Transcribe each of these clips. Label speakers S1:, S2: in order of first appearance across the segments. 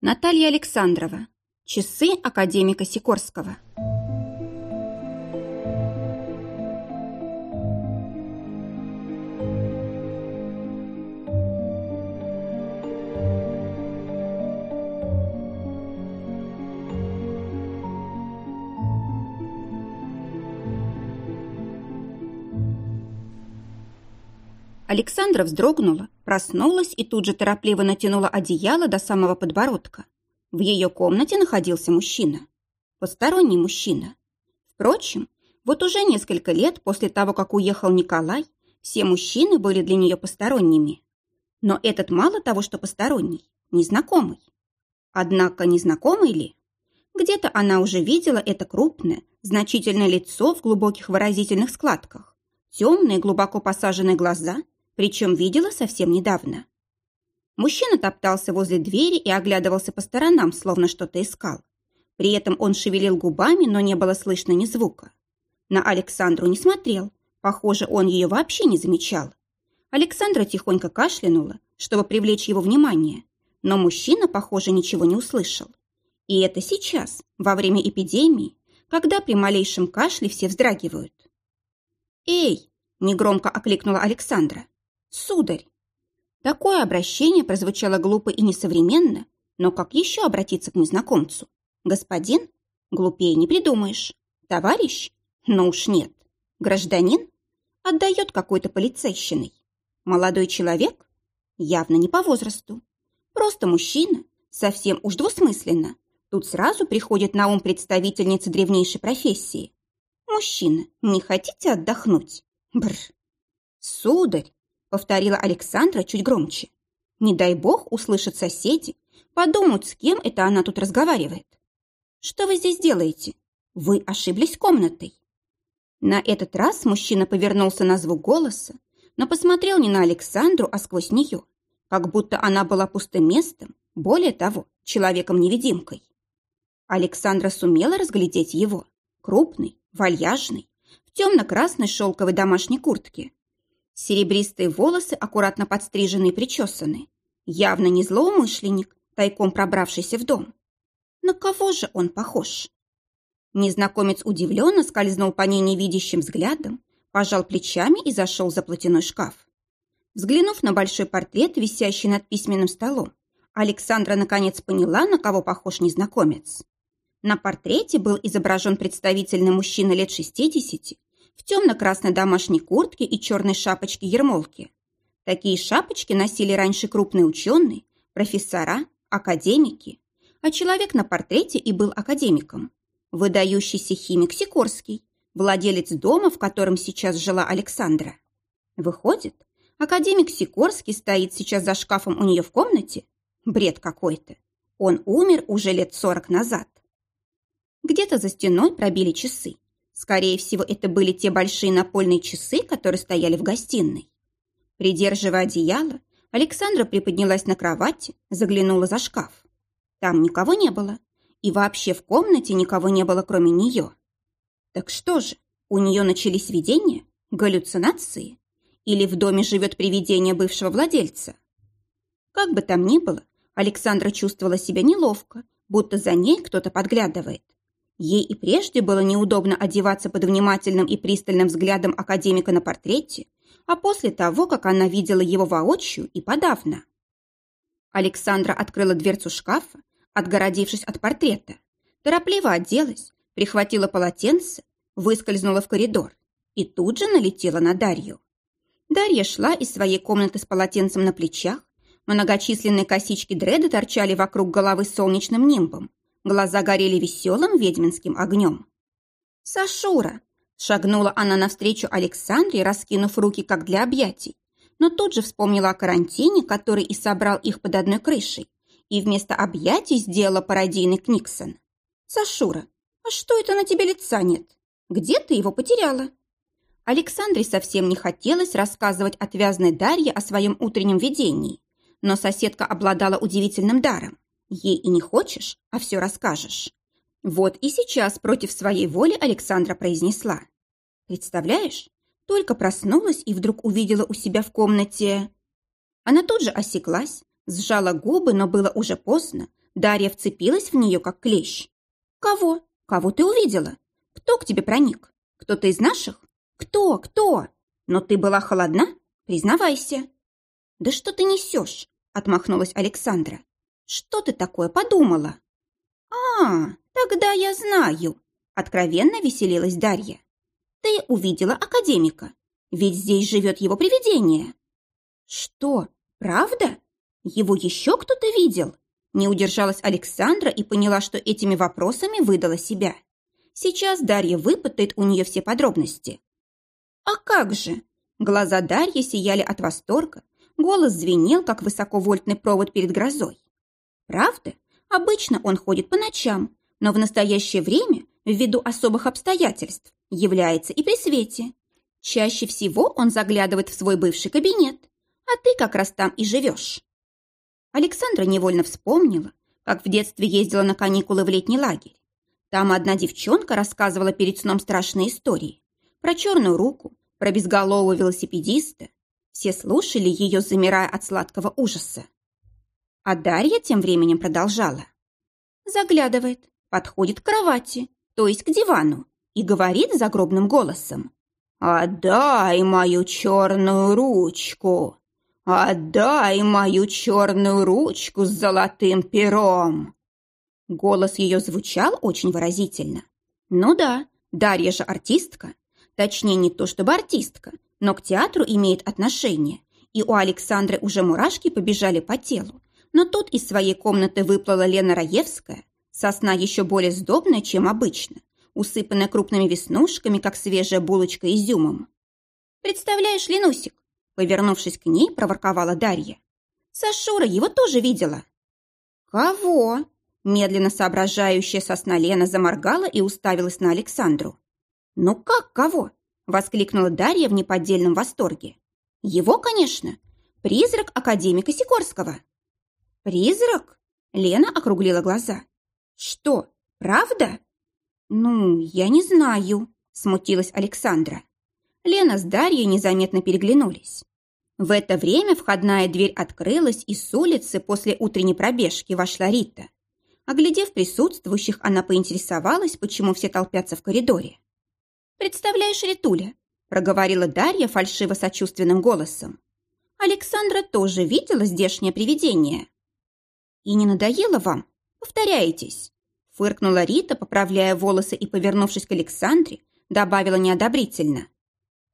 S1: Наталья Александрова. Часы академика Сикорского. Александра вздрогнула, проснулась и тут же торопливо натянула одеяло до самого подбородка. В ее комнате находился мужчина. Посторонний мужчина. Впрочем, вот уже несколько лет после того, как уехал Николай, все мужчины были для нее посторонними. Но этот мало того, что посторонний, незнакомый. Однако незнакомый ли? Где-то она уже видела это крупное, значительное лицо в глубоких выразительных складках, темные, глубоко посаженные глаза – причем видела совсем недавно. Мужчина топтался возле двери и оглядывался по сторонам, словно что-то искал. При этом он шевелил губами, но не было слышно ни звука. На Александру не смотрел. Похоже, он ее вообще не замечал. Александра тихонько кашлянула, чтобы привлечь его внимание, но мужчина, похоже, ничего не услышал. И это сейчас, во время эпидемии, когда при малейшем кашле все вздрагивают. «Эй!» – негромко окликнула Александра. «Сударь!» Такое обращение прозвучало глупо и несовременно, но как еще обратиться к незнакомцу? «Господин?» Глупее не придумаешь. «Товарищ?» Ну уж нет. «Гражданин?» Отдает какой-то полицейщиной. «Молодой человек?» Явно не по возрасту. Просто мужчина, совсем уж двусмысленно. Тут сразу приходит на ум представительница древнейшей профессии. «Мужчина, не хотите отдохнуть?» Бр. «Сударь!» Повторила Александра чуть громче. Не дай бог услышат соседи, подумают, с кем это она тут разговаривает. Что вы здесь делаете? Вы ошиблись комнатой. На этот раз мужчина повернулся на звук голоса, но посмотрел не на Александру, а сквозь нее, как будто она была пустым местом, более того, человеком-невидимкой. Александра сумела разглядеть его, крупный, вальяжный, в темно-красной шелковой домашней куртке, Серебристые волосы аккуратно подстрижены и причесаны. Явно не злоумышленник, тайком пробравшийся в дом. На кого же он похож? Незнакомец удивленно скользнул по ней невидящим взглядом, пожал плечами и зашел за платяной шкаф. Взглянув на большой портрет, висящий над письменным столом, Александра наконец поняла, на кого похож незнакомец. На портрете был изображен представительный мужчина лет 60 в темно-красной домашней куртке и черной шапочке-ермолке. Такие шапочки носили раньше крупные ученые, профессора, академики. А человек на портрете и был академиком. Выдающийся химик Сикорский, владелец дома, в котором сейчас жила Александра. Выходит, академик Сикорский стоит сейчас за шкафом у нее в комнате? Бред какой-то. Он умер уже лет сорок назад. Где-то за стеной пробили часы. Скорее всего, это были те большие напольные часы, которые стояли в гостиной. Придерживая одеяло, Александра приподнялась на кровати, заглянула за шкаф. Там никого не было. И вообще в комнате никого не было, кроме нее. Так что же, у нее начались видения, галлюцинации? Или в доме живет привидение бывшего владельца? Как бы там ни было, Александра чувствовала себя неловко, будто за ней кто-то подглядывает. Ей и прежде было неудобно одеваться под внимательным и пристальным взглядом академика на портрете, а после того, как она видела его воочию и подавно. Александра открыла дверцу шкафа, отгородившись от портрета, торопливо оделась, прихватила полотенце, выскользнула в коридор и тут же налетела на Дарью. Дарья шла из своей комнаты с полотенцем на плечах, многочисленные косички дреда торчали вокруг головы солнечным нимбом, Глаза горели веселым ведьминским огнем. «Сашура!» – шагнула она навстречу Александре, раскинув руки, как для объятий, но тут же вспомнила о карантине, который и собрал их под одной крышей, и вместо объятий сделала пародийный Книксон. «Сашура, а что это на тебе лица нет? Где ты его потеряла?» Александре совсем не хотелось рассказывать отвязной Дарье о своем утреннем видении, но соседка обладала удивительным даром. Ей и не хочешь, а все расскажешь. Вот и сейчас против своей воли Александра произнесла. Представляешь, только проснулась и вдруг увидела у себя в комнате... Она тут же осеклась, сжала губы, но было уже поздно. Дарья вцепилась в нее, как клещ. «Кого? Кого ты увидела? Кто к тебе проник? Кто-то из наших? Кто? Кто? Но ты была холодна? Признавайся». «Да что ты несешь?» – отмахнулась Александра. «Что ты такое подумала?» «А, тогда я знаю», – откровенно веселилась Дарья. «Ты увидела академика, ведь здесь живет его привидение». «Что, правда? Его еще кто-то видел?» Не удержалась Александра и поняла, что этими вопросами выдала себя. Сейчас Дарья выпытает у нее все подробности. «А как же?» Глаза Дарьи сияли от восторга, голос звенел, как высоковольтный провод перед грозой. «Правда? Обычно он ходит по ночам, но в настоящее время, ввиду особых обстоятельств, является и при свете. Чаще всего он заглядывает в свой бывший кабинет, а ты как раз там и живешь». Александра невольно вспомнила, как в детстве ездила на каникулы в летний лагерь. Там одна девчонка рассказывала перед сном страшные истории. Про черную руку, про безголового велосипедиста. Все слушали ее, замирая от сладкого ужаса. А Дарья тем временем продолжала. Заглядывает, подходит к кровати, то есть к дивану, и говорит загробным голосом. «Отдай мою черную ручку! Отдай мою черную ручку с золотым пером!» Голос ее звучал очень выразительно. «Ну да, Дарья же артистка. Точнее, не то чтобы артистка, но к театру имеет отношение. И у Александры уже мурашки побежали по телу. Но тут из своей комнаты выплыла Лена Раевская, сосна еще более сдобная, чем обычно, усыпанная крупными веснушками, как свежая булочка изюмом. «Представляешь, Ленусик?» Повернувшись к ней, проворковала Дарья. «Сашура его тоже видела». «Кого?» Медленно соображающая сосна Лена заморгала и уставилась на Александру. «Ну как кого?» – воскликнула Дарья в неподдельном восторге. «Его, конечно. Призрак академика Сикорского». «Призрак?» – Лена округлила глаза. «Что, правда?» «Ну, я не знаю», – смутилась Александра. Лена с Дарьей незаметно переглянулись. В это время входная дверь открылась, и с улицы после утренней пробежки вошла Рита. Оглядев присутствующих, она поинтересовалась, почему все толпятся в коридоре. «Представляешь, Ритуля», – проговорила Дарья фальшиво-сочувственным голосом. «Александра тоже видела здешнее привидение». «И не надоело вам? Повторяетесь?» Фыркнула Рита, поправляя волосы и, повернувшись к Александре, добавила неодобрительно.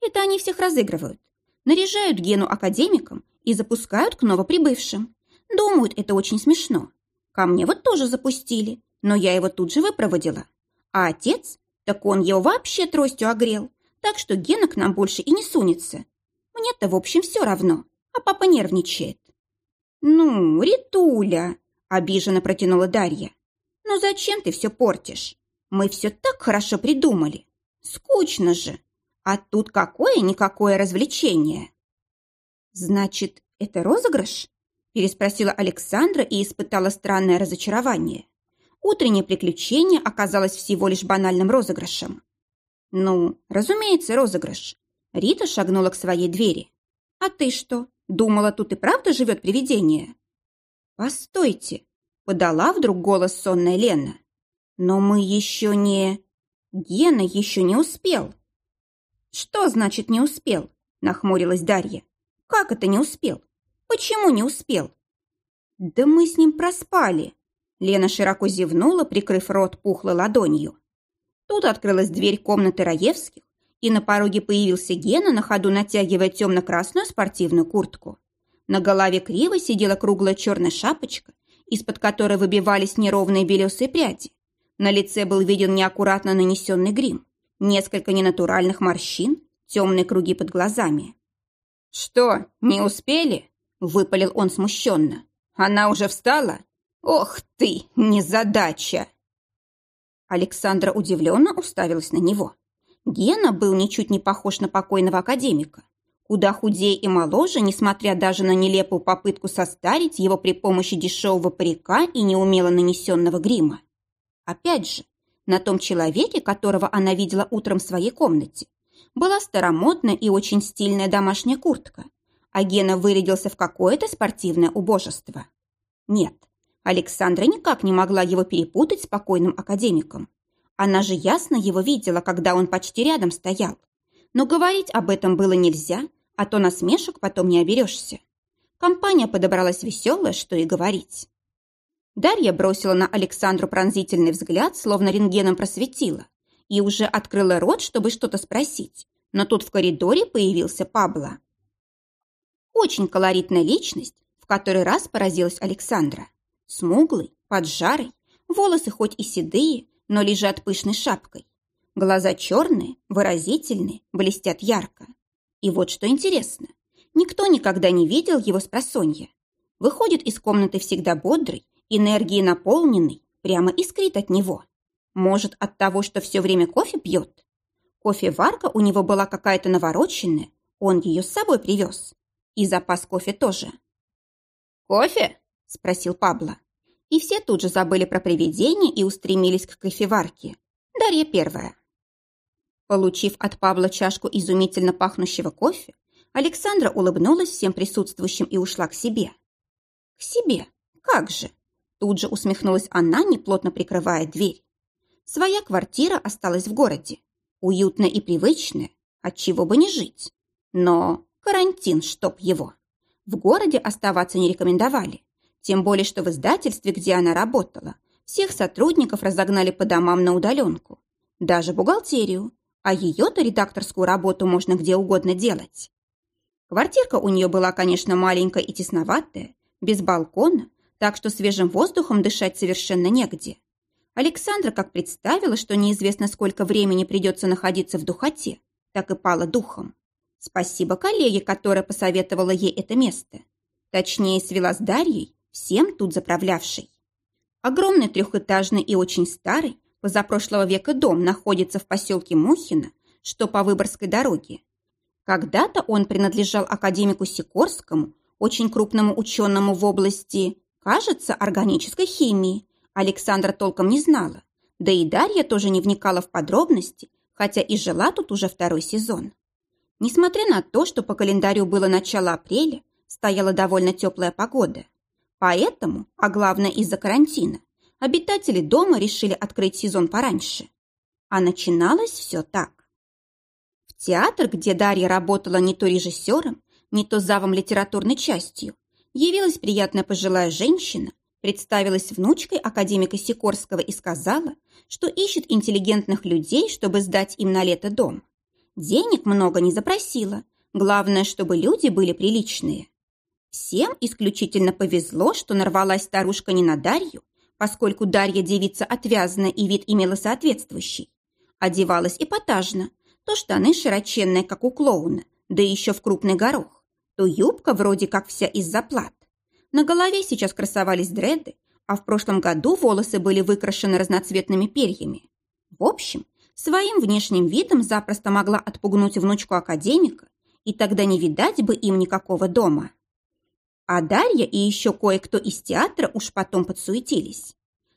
S1: «Это они всех разыгрывают. Наряжают Гену академиком и запускают к новоприбывшим. Думают, это очень смешно. Ко мне вот тоже запустили, но я его тут же выпроводила. А отец, так он его вообще тростью огрел, так что Гена к нам больше и не сунется. Мне-то, в общем, все равно, а папа нервничает. «Ну, Ритуля!» – обиженно протянула Дарья. «Ну зачем ты все портишь? Мы все так хорошо придумали. Скучно же. А тут какое-никакое развлечение». «Значит, это розыгрыш?» переспросила Александра и испытала странное разочарование. Утреннее приключение оказалось всего лишь банальным розыгрышем. Ну, разумеется, розыгрыш. Рита шагнула к своей двери. А ты что, думала, тут и правда живет привидение? Постойте, подала вдруг голос сонная Лена. Но мы еще не... Гена еще не успел. Что значит не успел? Нахмурилась Дарья. Как это не успел? Почему не успел? Да мы с ним проспали. Лена широко зевнула, прикрыв рот пухлой ладонью. Тут открылась дверь комнаты Раевских, и на пороге появился Гена, на ходу натягивая темно-красную спортивную куртку. На голове криво сидела круглая черная шапочка, из-под которой выбивались неровные белесые пряди. На лице был виден неаккуратно нанесенный грим, несколько ненатуральных морщин, темные круги под глазами. «Что, не успели?» Выпалил он смущенно. «Она уже встала? Ох ты, незадача!» Александра удивленно уставилась на него. Гена был ничуть не похож на покойного академика. Куда худее и моложе, несмотря даже на нелепую попытку состарить его при помощи дешевого парика и неумело нанесенного грима. Опять же, на том человеке, которого она видела утром в своей комнате, была старомодная и очень стильная домашняя куртка, а Гена вырядился в какое-то спортивное убожество. Нет, Александра никак не могла его перепутать с покойным академиком. Она же ясно его видела, когда он почти рядом стоял. Но говорить об этом было нельзя, а то насмешек потом не оберешься. Компания подобралась веселая, что и говорить. Дарья бросила на Александру пронзительный взгляд, словно рентгеном просветила, и уже открыла рот, чтобы что-то спросить, но тут в коридоре появился Пабло. Очень колоритная личность, в который раз поразилась Александра. Смуглый, поджарый, волосы хоть и седые, но лежат пышной шапкой. Глаза черные, выразительные, блестят ярко. И вот что интересно. Никто никогда не видел его с просонья. Выходит из комнаты всегда бодрый, энергией наполненный, прямо искрит от него. Может, от того, что все время кофе пьет? Кофеварка у него была какая-то навороченная, он ее с собой привез. И запас кофе тоже.
S2: «Кофе?»
S1: – спросил Пабло. И все тут же забыли про привидение и устремились к кофеварке. Дарья первая. Получив от Павла чашку изумительно пахнущего кофе, Александра улыбнулась всем присутствующим и ушла к себе. К себе? Как же? Тут же усмехнулась она, неплотно прикрывая дверь. Своя квартира осталась в городе. Уютная и привычная, отчего бы не жить. Но карантин, чтоб его. В городе оставаться не рекомендовали. Тем более, что в издательстве, где она работала, всех сотрудников разогнали по домам на удаленку. Даже бухгалтерию. А ее-то редакторскую работу можно где угодно делать. Квартирка у нее была, конечно, маленькая и тесноватая, без балкона, так что свежим воздухом дышать совершенно негде. Александра как представила, что неизвестно сколько времени придется находиться в духоте, так и пала духом. Спасибо коллеге, которая посоветовала ей это место. Точнее, свела с Дарьей, всем тут заправлявшей. Огромный трехэтажный и очень старый, позапрошлого века дом находится в поселке Мухино, что по Выборгской дороге. Когда-то он принадлежал академику Сикорскому, очень крупному ученому в области, кажется, органической химии. Александра толком не знала. Да и Дарья тоже не вникала в подробности, хотя и жила тут уже второй сезон. Несмотря на то, что по календарю было начало апреля, стояла довольно теплая погода. Поэтому, а главное из-за карантина, обитатели дома решили открыть сезон пораньше. А начиналось все так. В театр, где Дарья работала не то режиссером, не то завом литературной частью, явилась приятная пожилая женщина, представилась внучкой академика Сикорского и сказала, что ищет интеллигентных людей, чтобы сдать им на лето дом. Денег много не запросила, главное, чтобы люди были приличные. Всем исключительно повезло, что нарвалась старушка не на Дарью, поскольку Дарья девица отвязная и вид имела соответствующий. Одевалась эпатажно, то штаны широченные, как у клоуна, да еще в крупный горох, то юбка вроде как вся из заплат. На голове сейчас красовались дреды, а в прошлом году волосы были выкрашены разноцветными перьями. В общем, своим внешним видом запросто могла отпугнуть внучку академика, и тогда не видать бы им никакого дома. А Дарья и еще кое-кто из театра уж потом подсуетились.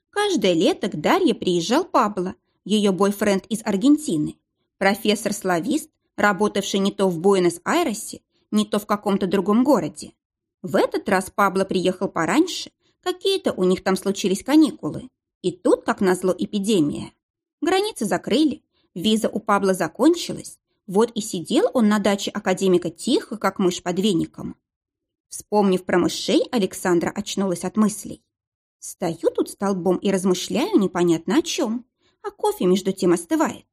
S1: Каждое лето к Дарье приезжал Пабло, ее бойфренд из Аргентины, профессор-славист, работавший не то в Буэнос-Айресе, не то в каком-то другом городе. В этот раз Пабло приехал пораньше, какие-то у них там случились каникулы. И тут, как назло, эпидемия. Границы закрыли, виза у Пабло закончилась, вот и сидел он на даче академика тихо, как мышь под веником. Вспомнив про мышей, Александра очнулась от мыслей. Стою тут столбом и размышляю непонятно о чем, а кофе между тем остывает.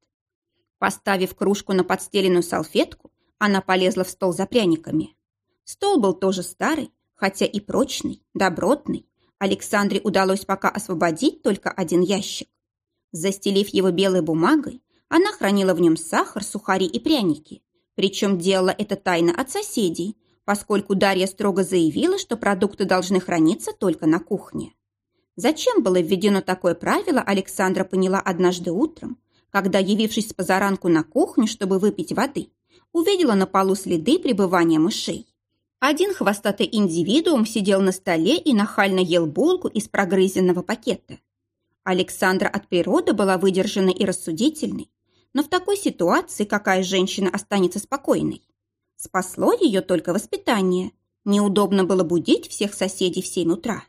S1: Поставив кружку на подстеленную салфетку, она полезла в стол за пряниками. Стол был тоже старый, хотя и прочный, добротный. Александре удалось пока освободить только один ящик. Застелив его белой бумагой, она хранила в нем сахар, сухари и пряники. Причем делала это тайно от соседей, поскольку Дарья строго заявила, что продукты должны храниться только на кухне. Зачем было введено такое правило, Александра поняла однажды утром, когда, явившись с позаранку на кухню, чтобы выпить воды, увидела на полу следы пребывания мышей. Один хвостатый индивидуум сидел на столе и нахально ел булку из прогрызенного пакета. Александра от природы была выдержанной и рассудительной, но в такой ситуации какая женщина останется спокойной? Спасло ее только воспитание. Неудобно было будить всех соседей в семь утра.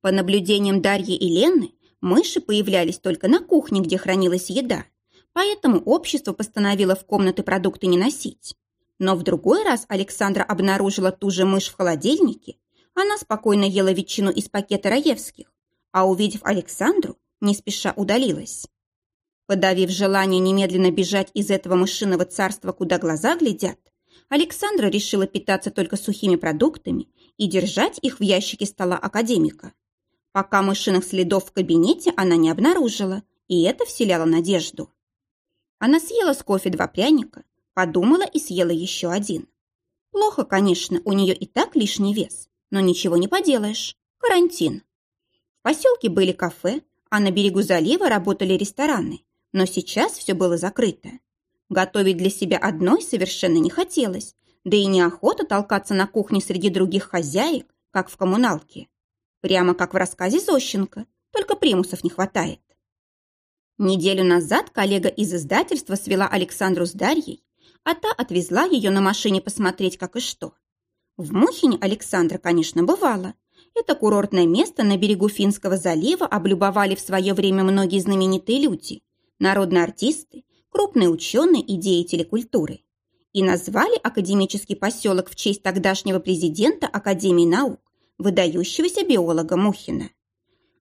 S1: По наблюдениям Дарьи и Лены, мыши появлялись только на кухне, где хранилась еда, поэтому общество постановило в комнаты продукты не носить. Но в другой раз Александра обнаружила ту же мышь в холодильнике. Она спокойно ела ветчину из пакета Раевских, а увидев Александру, не спеша удалилась. Подавив желание немедленно бежать из этого мышиного царства, куда глаза глядят, Александра решила питаться только сухими продуктами и держать их в ящике стола академика. Пока мышиных следов в кабинете она не обнаружила, и это вселяло надежду. Она съела с кофе два пряника, подумала и съела еще один. Плохо, конечно, у нее и так лишний вес, но ничего не поделаешь. Карантин. В поселке были кафе, а на берегу залива работали рестораны, но сейчас все было закрыто. Готовить для себя одной совершенно не хотелось, да и неохота толкаться на кухне среди других хозяек, как в коммуналке. Прямо как в рассказе Зощенко, только примусов не хватает. Неделю назад коллега из издательства свела Александру с Дарьей, а та отвезла ее на машине посмотреть, как и что. В Мухине Александра, конечно, бывала. Это курортное место на берегу Финского залива облюбовали в свое время многие знаменитые люди – народные артисты, крупные ученые и деятели культуры. И назвали академический поселок в честь тогдашнего президента Академии наук, выдающегося биолога Мухина.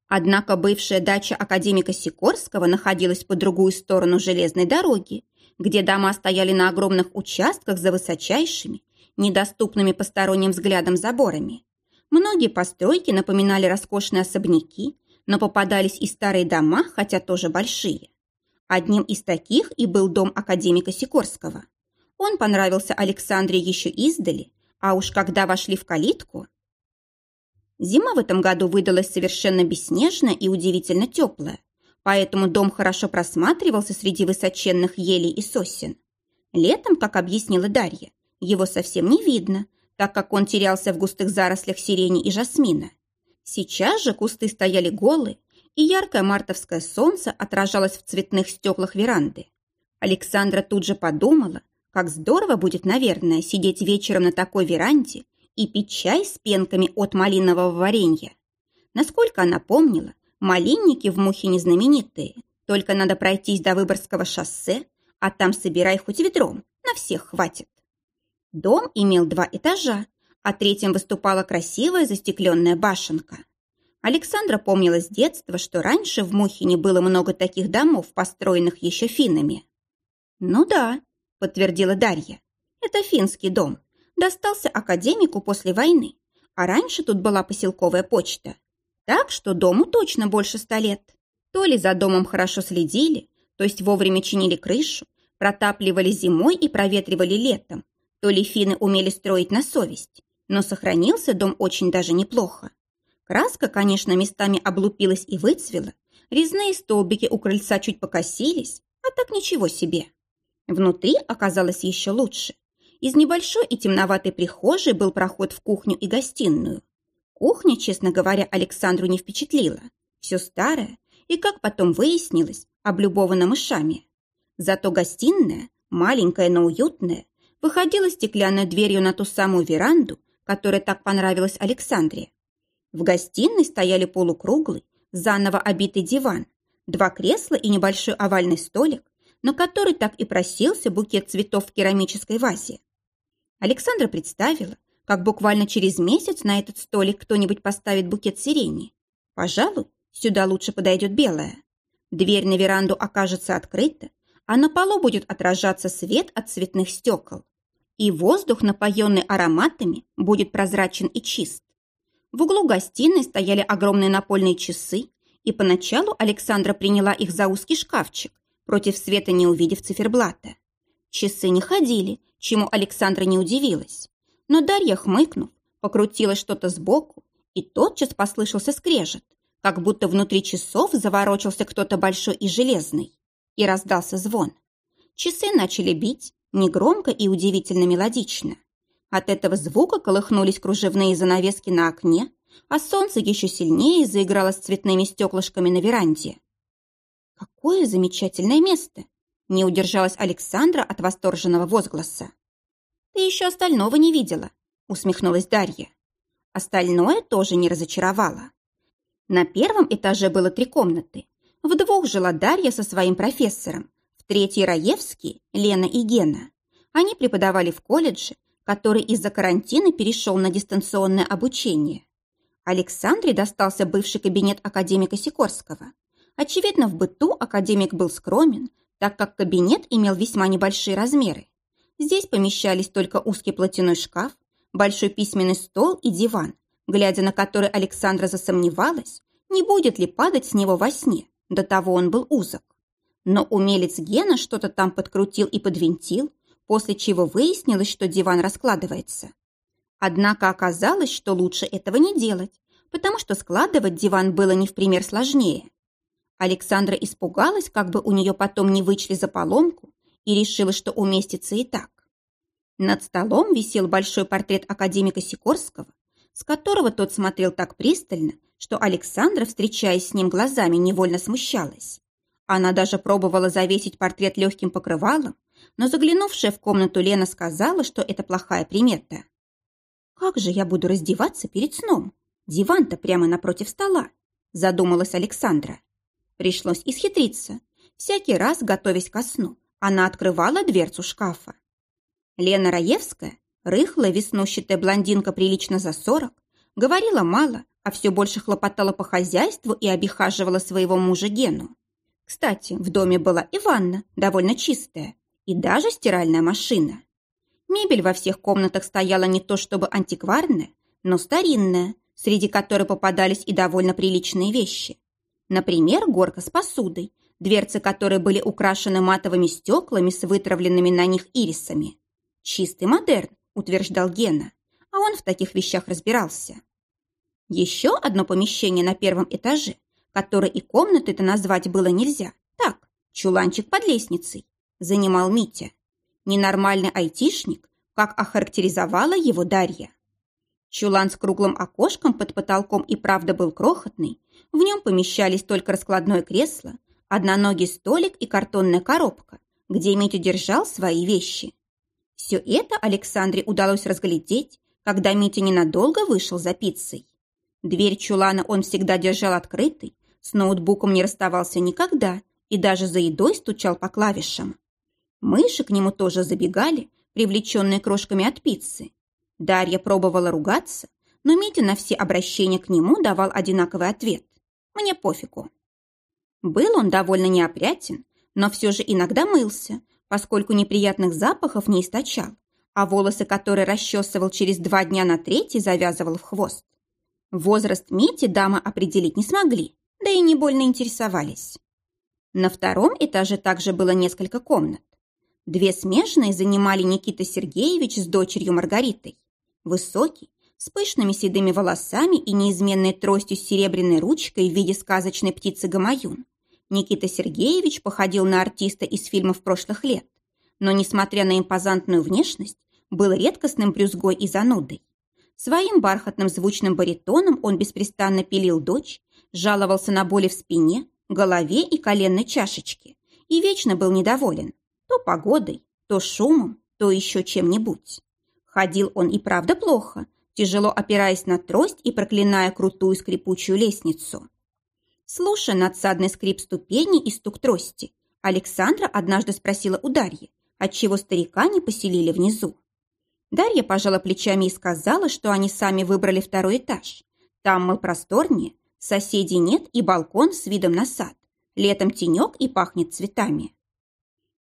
S1: Однако бывшая дача академика Сикорского находилась по другую сторону железной дороги, где дома стояли на огромных участках за высочайшими, недоступными посторонним взглядам заборами. Многие постройки напоминали роскошные особняки, но попадались и старые дома, хотя тоже большие. Одним из таких и был дом академика Сикорского. Он понравился Александре еще издали, а уж когда вошли в калитку... Зима в этом году выдалась совершенно бесснежная и удивительно теплая, поэтому дом хорошо просматривался среди высоченных елей и сосен. Летом, как объяснила Дарья, его совсем не видно, так как он терялся в густых зарослях сирени и жасмина. Сейчас же кусты стояли голые, и яркое мартовское солнце отражалось в цветных стеклах веранды. Александра тут же подумала, как здорово будет, наверное, сидеть вечером на такой веранде и пить чай с пенками от малинового варенья. Насколько она помнила, малинники в Мухине знаменитые, только надо пройтись до Выборгского шоссе, а там собирай хоть ведром, на всех хватит. Дом имел два этажа, а третьим выступала красивая застекленная башенка – Александра помнила с детства, что раньше в Мухине было много таких домов, построенных еще финнами. «Ну да», — подтвердила Дарья, — «это финский дом. Достался академику после войны, а раньше тут была поселковая почта. Так что дому точно больше ста лет. То ли за домом хорошо следили, то есть вовремя чинили крышу, протапливали зимой и проветривали летом, то ли финны умели строить на совесть, но сохранился дом очень даже неплохо. Краска, конечно, местами облупилась и выцвела, резные столбики у крыльца чуть покосились, а так ничего себе. Внутри оказалось еще лучше. Из небольшой и темноватой прихожей был проход в кухню и гостиную. Кухня, честно говоря, Александру не впечатлила. Все старое и, как потом выяснилось, облюбовано мышами. Зато гостиная, маленькая, но уютная, выходила стеклянной дверью на ту самую веранду, которая так понравилась Александре. В гостиной стояли полукруглый, заново обитый диван, два кресла и небольшой овальный столик, на который так и просился букет цветов в керамической вазе. Александра представила, как буквально через месяц на этот столик кто-нибудь поставит букет сирени. Пожалуй, сюда лучше подойдет белая. Дверь на веранду окажется открыта, а на полу будет отражаться свет от цветных стекол. И воздух, напоенный ароматами, будет прозрачен и чист. В углу гостиной стояли огромные напольные часы, и поначалу Александра приняла их за узкий шкафчик, против света не увидев циферблата. Часы не ходили, чему Александра не удивилась. Но Дарья, хмыкнув, покрутила что-то сбоку, и тотчас послышался скрежет, как будто внутри часов заворочился кто-то большой и железный. И раздался звон. Часы начали бить, негромко и удивительно мелодично. От этого звука колыхнулись кружевные занавески на окне, а солнце еще сильнее заиграло с цветными стеклышками на веранде. «Какое замечательное место!» – не удержалась Александра от восторженного возгласа. «Ты еще остального не видела», – усмехнулась Дарья. Остальное тоже не разочаровало. На первом этаже было три комнаты. В двух жила Дарья со своим профессором, в третьей Раевский, Лена и Гена. Они преподавали в колледже, который из-за карантина перешел на дистанционное обучение. Александре достался бывший кабинет академика Сикорского. Очевидно, в быту академик был скромен, так как кабинет имел весьма небольшие размеры. Здесь помещались только узкий платяной шкаф, большой письменный стол и диван, глядя на который Александра засомневалась, не будет ли падать с него во сне, до того он был узок. Но умелец Гена что-то там подкрутил и подвинтил, после чего выяснилось, что диван раскладывается. Однако оказалось, что лучше этого не делать, потому что складывать диван было не в пример сложнее. Александра испугалась, как бы у нее потом не вычли за поломку, и решила, что уместится и так. Над столом висел большой портрет академика Сикорского, с которого тот смотрел так пристально, что Александра, встречаясь с ним глазами, невольно смущалась. Она даже пробовала завесить портрет легким покрывалом, но заглянувшая в комнату Лена сказала, что это плохая примета. «Как же я буду раздеваться перед сном? Диван-то прямо напротив стола», задумалась Александра. Пришлось исхитриться. Всякий раз, готовясь ко сну, она открывала дверцу шкафа. Лена Раевская, рыхлая веснущатая блондинка прилично за сорок, говорила мало, а все больше хлопотала по хозяйству и обихаживала своего мужа Гену. Кстати, в доме была и ванна, довольно чистая, и даже стиральная машина. Мебель во всех комнатах стояла не то чтобы антикварная, но старинная, среди которой попадались и довольно приличные вещи. Например, горка с посудой, дверцы которой были украшены матовыми стеклами с вытравленными на них ирисами. Чистый модерн, утверждал Гена, а он в таких вещах разбирался. Еще одно помещение на первом этаже, которое и комнаты-то назвать было нельзя. Так, чуланчик под лестницей, занимал Митя. Ненормальный айтишник, как охарактеризовала его Дарья. Чулан с круглым окошком под потолком и правда был крохотный. В нем помещались только раскладное кресло, одноногий столик и картонная коробка, где Митя держал свои вещи. Все это Александре удалось разглядеть, когда Митя ненадолго вышел за пиццей. Дверь чулана он всегда держал открытой, с ноутбуком не расставался никогда и даже за едой стучал по клавишам. Мыши к нему тоже забегали, привлеченные крошками от пиццы. Дарья пробовала ругаться, но Митя на все обращения к нему давал одинаковый ответ. «Мне пофигу». Был он довольно неопрятен, но все же иногда мылся, поскольку неприятных запахов не источал, а волосы, которые расчесывал через два дня на третий, завязывал в хвост. Возраст Мити дамы определить не смогли, да и не больно интересовались. На втором этаже также было несколько комнат. Две смежные занимали Никита Сергеевич с дочерью Маргаритой. Высокий, с пышными седыми волосами и неизменной тростью с серебряной ручкой в виде сказочной птицы Гамаюн. Никита Сергеевич походил на артиста из фильмов прошлых лет, но, несмотря на импозантную внешность, был редкостным брюзгой и занудой. Своим бархатным звучным баритоном он беспрестанно пилил дочь, жаловался на боли в спине, голове и коленной чашечке и вечно был недоволен. То погодой, то шумом, то еще чем-нибудь. Ходил он и правда плохо, тяжело опираясь на трость и проклиная крутую скрипучую лестницу. Слушая надсадный скрип ступеней и стук трости, Александра однажды спросила у Дарьи, отчего старика не поселили внизу. Дарья пожала плечами и сказала, что они сами выбрали второй этаж. Там, мол, просторнее, соседей нет и балкон с видом на сад. Летом тенек и пахнет цветами.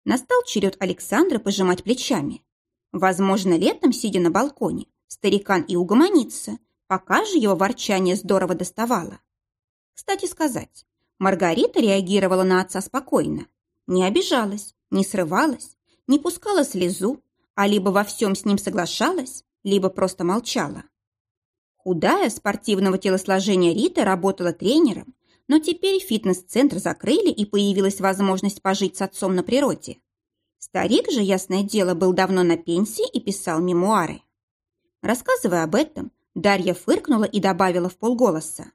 S1: Настал черед Александра пожимать плечами. Возможно, летом, сидя на балконе, старикан и угомонится, пока же его ворчание здорово доставало. Кстати сказать, Маргарита реагировала на отца спокойно. Не обижалась, не срывалась, не пускала слезу, а либо во всем с ним соглашалась, либо просто молчала. Худая, спортивного телосложения Рита работала тренером, но теперь фитнес-центр закрыли и появилась возможность пожить с отцом на природе. Старик же, ясное дело, был давно на пенсии и писал мемуары. Рассказывая об этом, Дарья фыркнула и добавила в полголоса.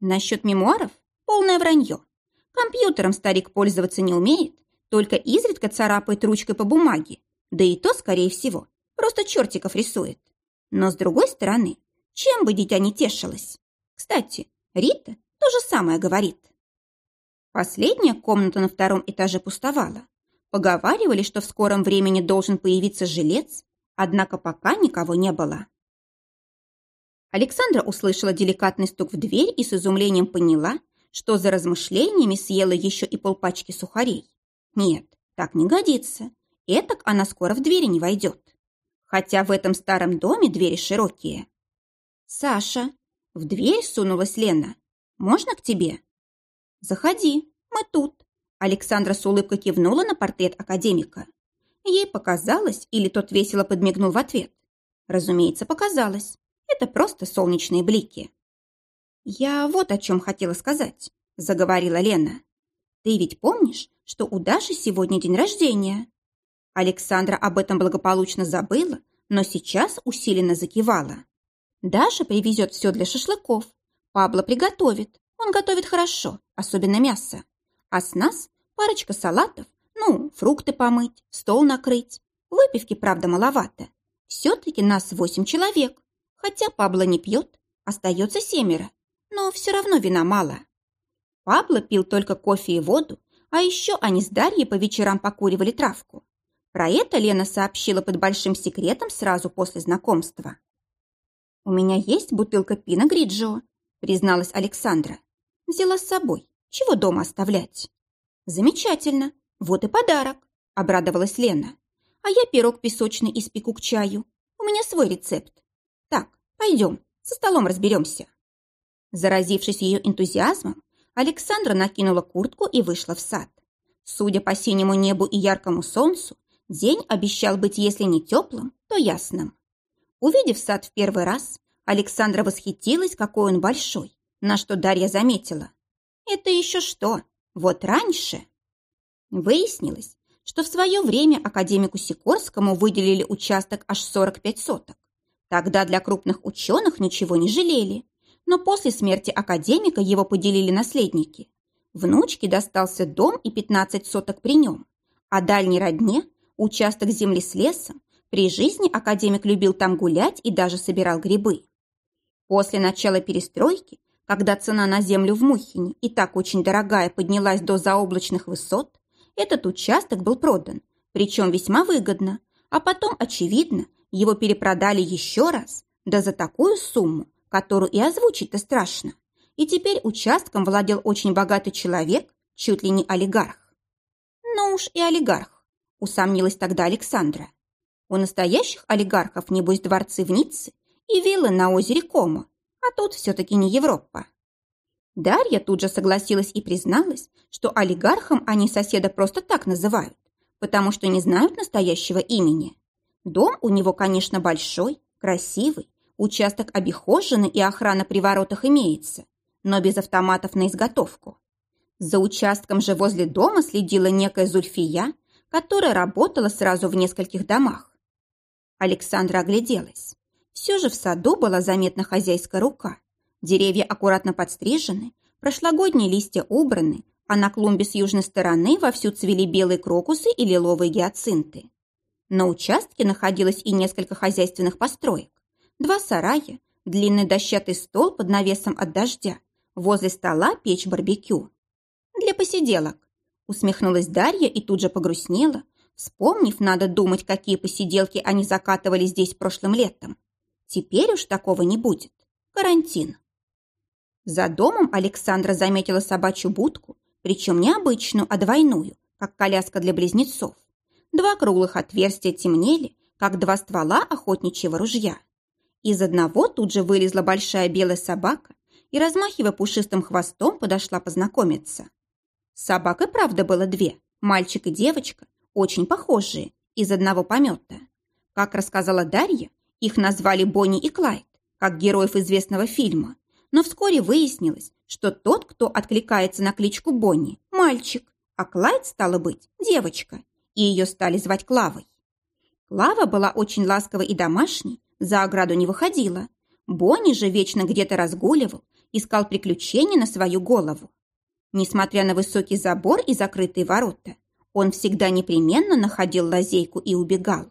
S1: Насчет мемуаров – полное вранье. Компьютером старик пользоваться не умеет, только изредка царапает ручкой по бумаге, да и то, скорее всего, просто чертиков рисует. Но с другой стороны, чем бы дитя не тешилось? Кстати, Рита то же самое говорит. Последняя комната на втором этаже пустовала. Поговаривали, что в скором времени должен появиться жилец, однако пока никого не было. Александра услышала деликатный стук в дверь и с изумлением поняла, что за размышлениями съела еще и полпачки сухарей. Нет, так не годится. Этак она скоро в двери не войдет. Хотя в этом старом доме двери широкие. «Саша!» В дверь сунулась Лена. «Можно к тебе?» «Заходи, мы тут». Александра с улыбкой кивнула на портрет академика. Ей показалось, или тот весело подмигнул в ответ. Разумеется, показалось. Это просто солнечные блики. «Я вот о чем хотела сказать», – заговорила Лена. «Ты ведь помнишь, что у Даши сегодня день рождения?» Александра об этом благополучно забыла, но сейчас усиленно закивала. «Даша привезет все для шашлыков. Пабло приготовит. Он готовит хорошо, особенно мясо. А с нас парочка салатов, ну, фрукты помыть, стол накрыть. Выпивки, правда, маловато. Все-таки нас восемь человек. Хотя Пабло не пьет, остается семеро. Но все равно вина мало. Пабло пил только кофе и воду, а еще они с Дарьей по вечерам покуривали травку. Про это Лена сообщила под большим секретом сразу после знакомства. «У меня есть бутылка пина Гриджио», призналась Александра. «Взяла с собой. Чего дома оставлять?» «Замечательно. Вот и подарок», обрадовалась Лена. «А я пирог песочный испеку к чаю. У меня свой рецепт. Так, пойдем, со столом разберемся». Заразившись ее энтузиазмом, Александра накинула куртку и вышла в сад. Судя по синему небу и яркому солнцу, День обещал быть, если не теплым, то ясным. Увидев сад в первый раз, Александра восхитилась, какой он большой, на что Дарья заметила. Это еще что? Вот раньше. Выяснилось, что в свое время академику Сикорскому выделили участок аж 45 соток. Тогда для крупных ученых ничего не жалели, но после смерти академика его поделили наследники. Внучке достался дом и 15 соток при нем, а дальней родне Участок земли с лесом. При жизни академик любил там гулять и даже собирал грибы. После начала перестройки, когда цена на землю в Мухине и так очень дорогая поднялась до заоблачных высот, этот участок был продан, причем весьма выгодно, а потом, очевидно, его перепродали еще раз, да за такую сумму, которую и озвучить-то страшно. И теперь участком владел очень богатый человек, чуть ли не олигарх. Ну уж и олигарх усомнилась тогда Александра. У настоящих олигархов, небось, дворцы в Ницце и виллы на озере Кома, а тут все-таки не Европа. Дарья тут же согласилась и призналась, что олигархом они соседа просто так называют, потому что не знают настоящего имени. Дом у него, конечно, большой, красивый, участок обихоженный и охрана при воротах имеется, но без автоматов на изготовку. За участком же возле дома следила некая Зульфия которая работала сразу в нескольких домах. Александра огляделась. Все же в саду была заметна хозяйская рука. Деревья аккуратно подстрижены, прошлогодние листья убраны, а на клумбе с южной стороны вовсю цвели белые крокусы и лиловые гиацинты. На участке находилось и несколько хозяйственных построек. Два сарая, длинный дощатый стол под навесом от дождя, возле стола печь барбекю. Для посиделок, Усмехнулась Дарья и тут же погрустнела, вспомнив, надо думать, какие посиделки они закатывали здесь прошлым летом. Теперь уж такого не будет. Карантин. За домом Александра заметила собачью будку, причем не обычную, а двойную, как коляска для близнецов. Два круглых отверстия темнели, как два ствола охотничьего ружья. Из одного тут же вылезла большая белая собака и, размахивая пушистым хвостом, подошла познакомиться. Собак и правда было две, мальчик и девочка, очень похожие, из одного помета. Как рассказала Дарья, их назвали Бонни и Клайд, как героев известного фильма, но вскоре выяснилось, что тот, кто откликается на кличку Бонни, мальчик, а Клайд, стала быть, девочка, и ее стали звать Клавой. Клава была очень ласковой и домашней, за ограду не выходила. Бонни же вечно где-то разгуливал, искал приключений на свою голову. Несмотря на высокий забор и закрытые ворота, он всегда непременно находил лазейку и убегал.